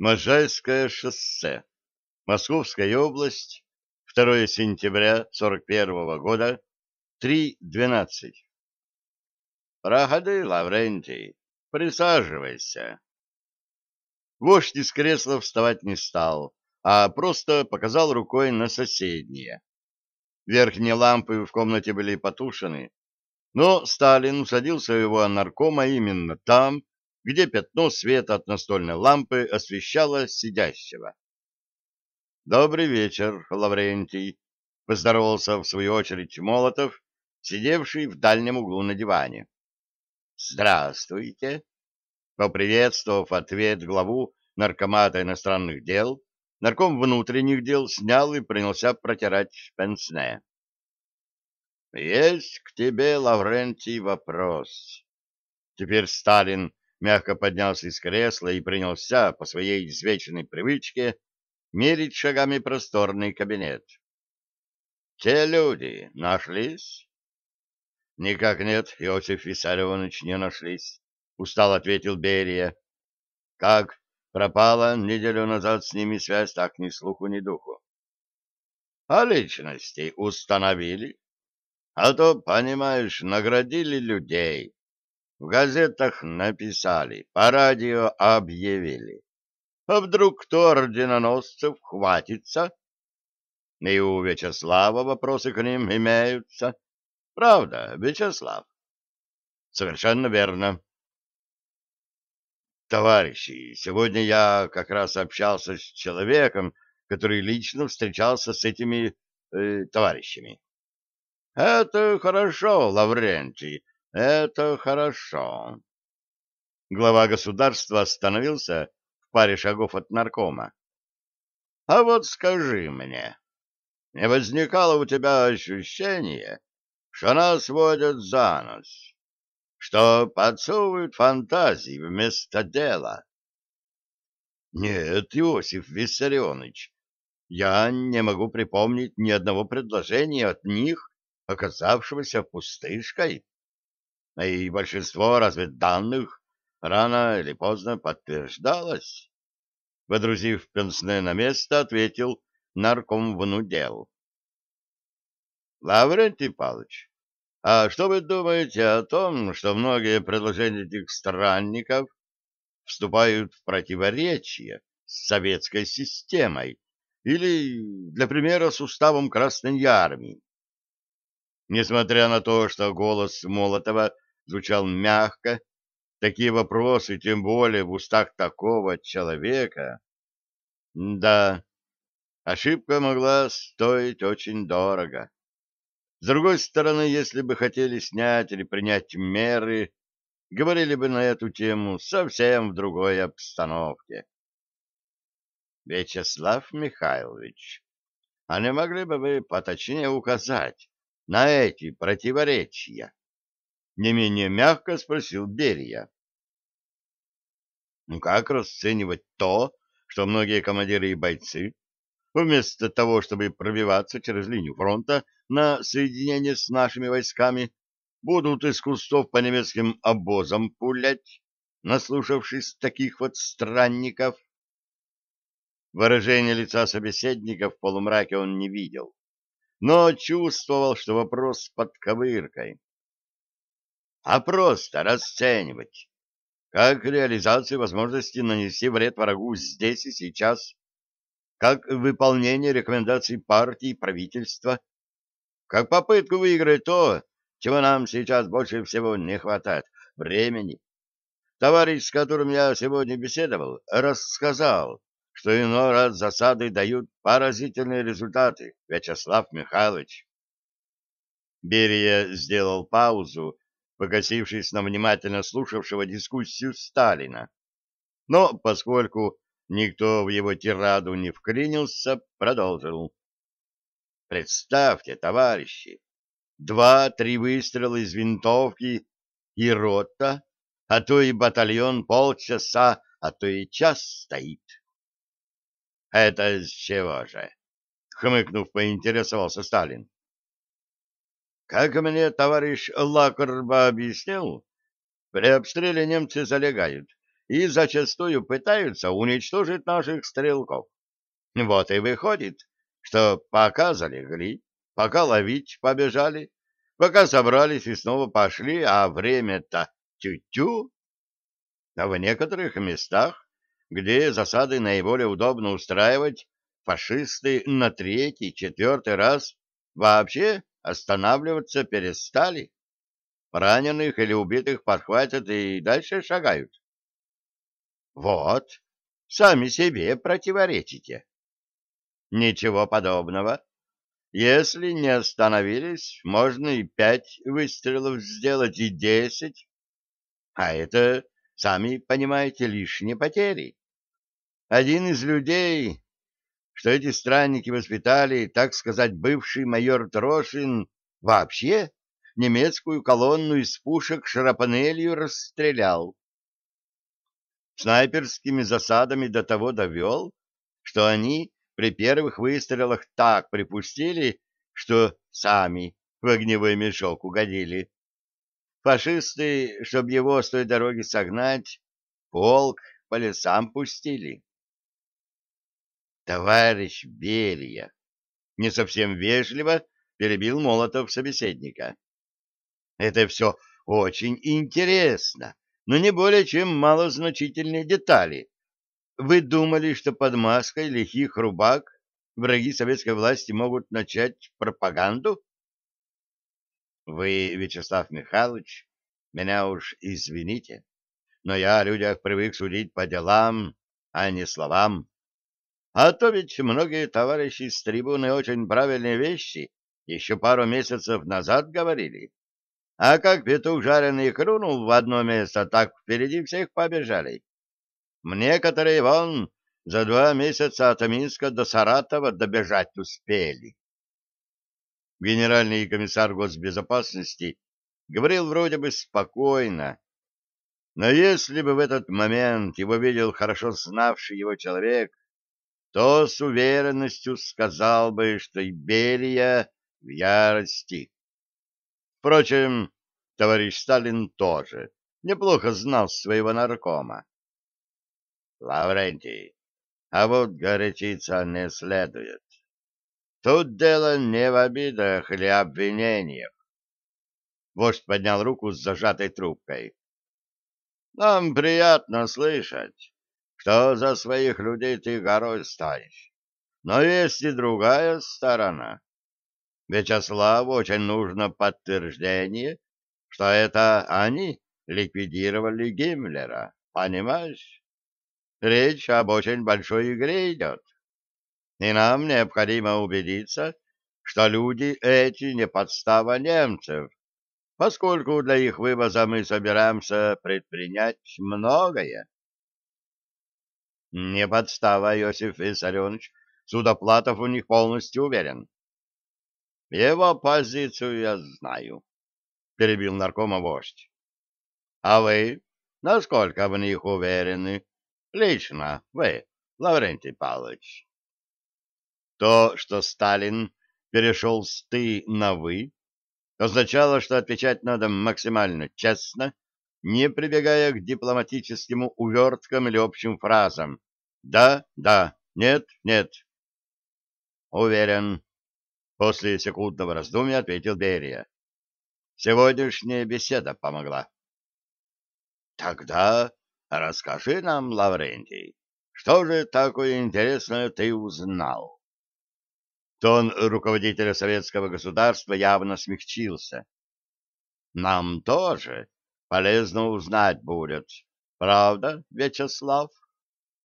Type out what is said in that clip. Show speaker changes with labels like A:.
A: Можайское шоссе. Московская область. 2 сентября 41 года. 3.12. Проходи, Лаврентий. Присаживайся. Вождь из кресла вставать не стал, а просто показал рукой на соседнее. Верхние лампы в комнате были потушены, но Сталин усадил своего наркома именно там, где пятно света от настольной лампы освещало сидящего. «Добрый вечер, Лаврентий», — поздоровался в свою очередь Молотов, сидевший в дальнем углу на диване. «Здравствуйте», — поприветствовав ответ главу наркомата иностранных дел, нарком внутренних дел снял и принялся протирать пенсне. «Есть к тебе, Лаврентий, вопрос». Теперь Сталин мягко поднялся из кресла и принялся по своей извечной привычке мерить шагами просторный кабинет. «Те люди нашлись?» «Никак нет, Иосиф Виссарионович, не нашлись», — устал ответил Берия. «Как пропала неделю назад с ними связь, так ни слуху, ни духу». «А личности установили?» А то, понимаешь, наградили людей. В газетах написали, по радио объявили. А вдруг кто орденоносцев хватится? И у Вячеслава вопросы к ним имеются. Правда, Вячеслав? Совершенно верно. Товарищи, сегодня я как раз общался с человеком, который лично встречался с этими э, товарищами. Это хорошо, Лаврентий, это хорошо. Глава государства остановился в паре шагов от наркома. А вот скажи мне, не возникало у тебя ощущение, что нас водят за нос, что подсовывают фантазии вместо дела? Нет, Иосиф Виссарионович, я не могу припомнить ни одного предложения от них, оказавшегося пустышкой, и большинство разведданных рано или поздно подтверждалось. Водрузив пенсне на место, ответил нарком внудел. — Лаврентий Павлович, а что вы думаете о том, что многие предложения этих странников вступают в противоречие с советской системой или, для примера, с уставом Красной Армии? Несмотря на то, что голос Молотова звучал мягко, такие вопросы, тем более в устах такого человека... Да, ошибка могла стоить очень дорого. С другой стороны, если бы хотели снять или принять меры, говорили бы на эту тему совсем в другой обстановке. Вячеслав Михайлович, а не могли бы вы поточнее указать, на эти противоречия? Не менее мягко спросил Берия. Ну как расценивать то, что многие командиры и бойцы, вместо того, чтобы пробиваться через линию фронта на соединение с нашими войсками, будут из кустов по немецким обозам пулять, наслушавшись таких вот странников? Выражение лица собеседника в полумраке он не видел но чувствовал, что вопрос под ковыркой. А просто расценивать, как реализацию возможности нанести вред врагу здесь и сейчас, как выполнение рекомендаций партии и правительства, как попытку выиграть то, чего нам сейчас больше всего не хватает — времени. Товарищ, с которым я сегодня беседовал, рассказал, что иной раз засады дают поразительные результаты, Вячеслав Михайлович. Берия сделал паузу, покосившись на внимательно слушавшего дискуссию Сталина. Но, поскольку никто в его тираду не вклинился, продолжил. Представьте, товарищи, два-три выстрела из винтовки и рота, а то и батальон полчаса, а то и час стоит. — Это с чего же? — хмыкнув, поинтересовался Сталин. — Как мне товарищ Лакарба объяснил, при обстреле немцы залегают и зачастую пытаются уничтожить наших стрелков. Вот и выходит, что пока залегли, пока ловить побежали, пока собрались и снова пошли, а время-то тю-тю. А в некоторых местах, где засады наиболее удобно устраивать, фашисты на третий, четвертый раз вообще останавливаться перестали. Раненых или убитых подхватят и дальше шагают. Вот, сами себе противоречите. Ничего подобного. Если не остановились, можно и пять выстрелов сделать, и десять. А это, сами понимаете, лишние потери. Один из людей, что эти странники воспитали, так сказать, бывший майор Трошин, вообще немецкую колонну из пушек шрапнелью расстрелял. Снайперскими засадами до того довел, что они при первых выстрелах так припустили, что сами в огневой мешок угодили. Фашисты, чтобы его с той дороги согнать, полк по лесам пустили. Товарищ Берия, не совсем вежливо перебил Молотов собеседника. Это все очень интересно, но не более чем малозначительные детали, вы думали, что под маской лихих рубак враги советской власти могут начать пропаганду? Вы, Вячеслав Михайлович, меня уж извините, но я о людях привык судить по делам, а не словам. А то ведь многие товарищи с трибуны очень правильные вещи еще пару месяцев назад говорили. А как петух жареный крунул в одно место, так впереди всех побежали. Некоторые вон за два месяца от Минска до Саратова добежать успели. Генеральный комиссар госбезопасности говорил вроде бы спокойно, но если бы в этот момент его видел хорошо знавший его человек, то с уверенностью сказал бы, что Иберия в ярости. Впрочем, товарищ Сталин тоже неплохо знал своего наркома. Лаврентий, а вот горячиться не следует. Тут дело не в обидах или обвинениях. Вождь поднял руку с зажатой трубкой. Нам приятно слышать, что за своих людей ты горой стоишь. Но есть и другая сторона. Вячеславу очень нужно подтверждение, что это они ликвидировали Гиммлера. Понимаешь? Речь об очень большой игре идет. И нам необходимо убедиться, что люди эти не подстава немцев, поскольку для их вывоза мы собираемся предпринять многое. Не подстава, Иосиф Виссарионович. Судоплатов у них полностью уверен. Его позицию я знаю, — перебил наркома вождь. А вы насколько в них уверены? Лично вы, Лаврентий Павлович. То, что Сталин перешел с «ты» на «вы», означало, что отвечать надо максимально честно, не прибегая к дипломатическим уверткам или общим фразам. «Да, да, нет, нет». «Уверен», — после секундного раздумья ответил Берия. «Сегодняшняя беседа помогла». «Тогда Расскажи нам, Лаврентий, что же такое интересное ты узнал? Тон руководителя советского государства явно смягчился. Нам тоже полезно узнать будет. Правда, Вячеслав?